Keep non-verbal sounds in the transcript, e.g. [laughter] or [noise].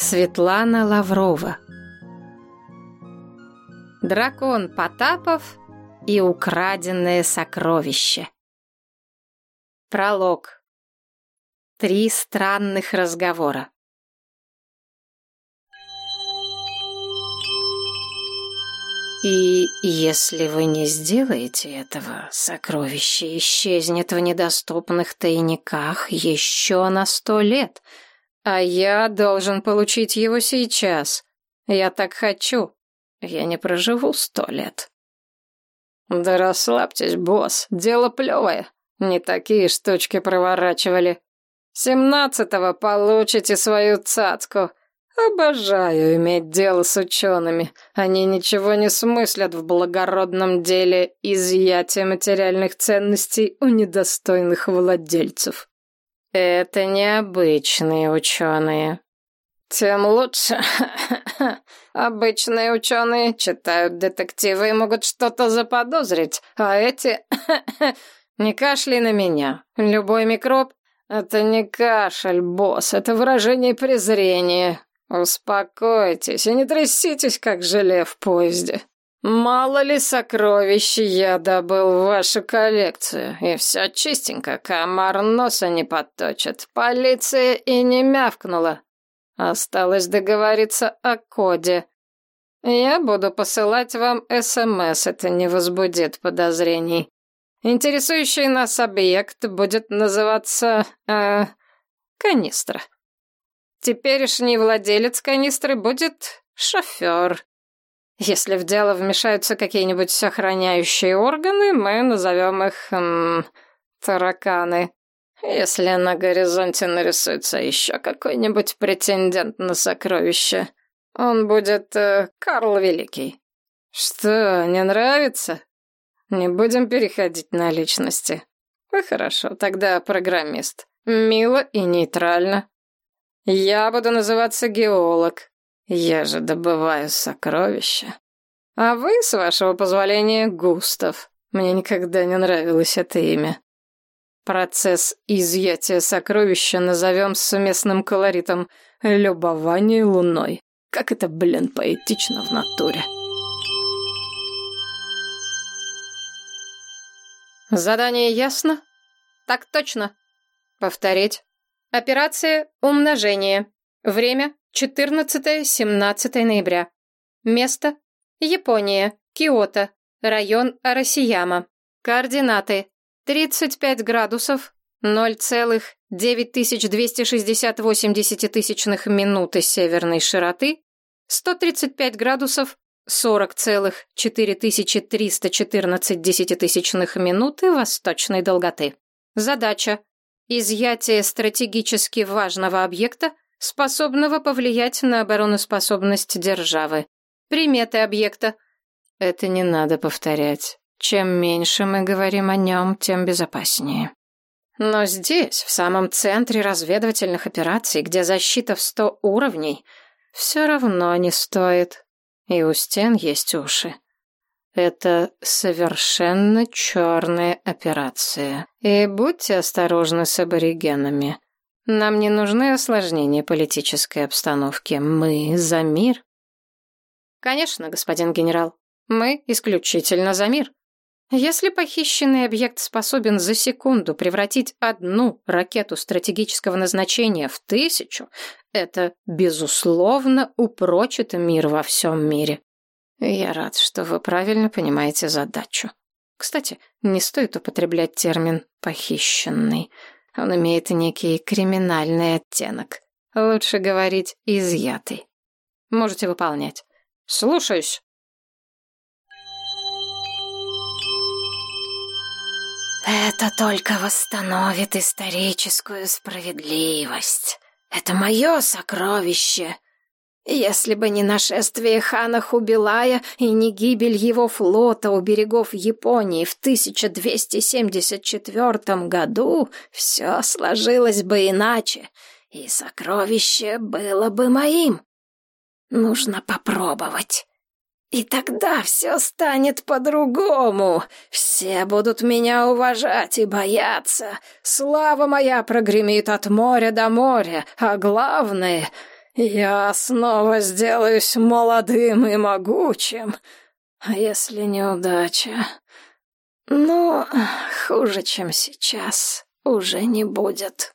Светлана Лаврова. Дракон Потапов и украденное сокровище. Пролог. Три странных разговора. И если вы не сделаете этого, сокровище исчезнет в недоступных тайниках еще на сто лет, а я должен получить его сейчас. Я так хочу. Я не проживу сто лет. Да расслабьтесь, босс, дело плевое. Не такие штучки проворачивали. Семнадцатого получите свою цацку. Обожаю иметь дело с учеными. Они ничего не смыслят в благородном деле изъятия материальных ценностей у недостойных владельцев. Это необычные ученые. Тем лучше. [laughs] Обычные ученые читают детективы и могут что-то заподозрить, а эти... [laughs] Не кашляй на меня. Любой микроб — это не кашель, босс, это выражение презрения. «Успокойтесь и не тряситесь, как желе в поезде. Мало ли сокровищ я добыл в вашу коллекцию, и все чистенько, комар носа не подточит, полиция и не мявкнула. Осталось договориться о коде. Я буду посылать вам СМС, это не возбудит подозрений. Интересующий нас объект будет называться... Э, канистра». Теперешний владелец канистры будет шофер. Если в дело вмешаются какие-нибудь охраняющие органы, мы назовем их эм, тараканы. Если на горизонте нарисуется еще какой-нибудь претендент на сокровище, он будет э, Карл Великий. Что, не нравится? Не будем переходить на личности. Ну, хорошо, тогда программист. Мило и нейтрально. Я буду называться геолог. Я же добываю сокровища. А вы, с вашего позволения, Густав. Мне никогда не нравилось это имя. Процесс изъятия сокровища назовем с уместным колоритом «любование луной». Как это, блин, поэтично в натуре. Задание ясно? Так точно. Повторить. Операция «Умножение». Время 14-17 ноября. Место Япония, Киото, район Арасияма. Координаты 35 градусов 0,9268 тысячных минуты северной широты, 135 градусов 40,4314 десятитысячных минуты восточной долготы. Задача Изъятие стратегически важного объекта, способного повлиять на обороноспособность державы. Приметы объекта. Это не надо повторять. Чем меньше мы говорим о нем, тем безопаснее. Но здесь, в самом центре разведывательных операций, где защита в сто уровней, все равно не стоит. И у стен есть уши. Это совершенно черная операция. И будьте осторожны с аборигенами. Нам не нужны осложнения политической обстановки. Мы за мир. Конечно, господин генерал. Мы исключительно за мир. Если похищенный объект способен за секунду превратить одну ракету стратегического назначения в тысячу, это, безусловно, упрочит мир во всем мире. Я рад, что вы правильно понимаете задачу. Кстати, не стоит употреблять термин «похищенный». Он имеет некий криминальный оттенок. Лучше говорить «изъятый». Можете выполнять. Слушаюсь. Это только восстановит историческую справедливость. Это мое сокровище. Если бы не нашествие хана Хубилая и не гибель его флота у берегов Японии в 1274 году, все сложилось бы иначе, и сокровище было бы моим. Нужно попробовать. И тогда все станет по-другому. Все будут меня уважать и бояться. Слава моя прогремит от моря до моря, а главное — я снова сделаюсь молодым и могучим. А если неудача? Ну, хуже, чем сейчас, уже не будет.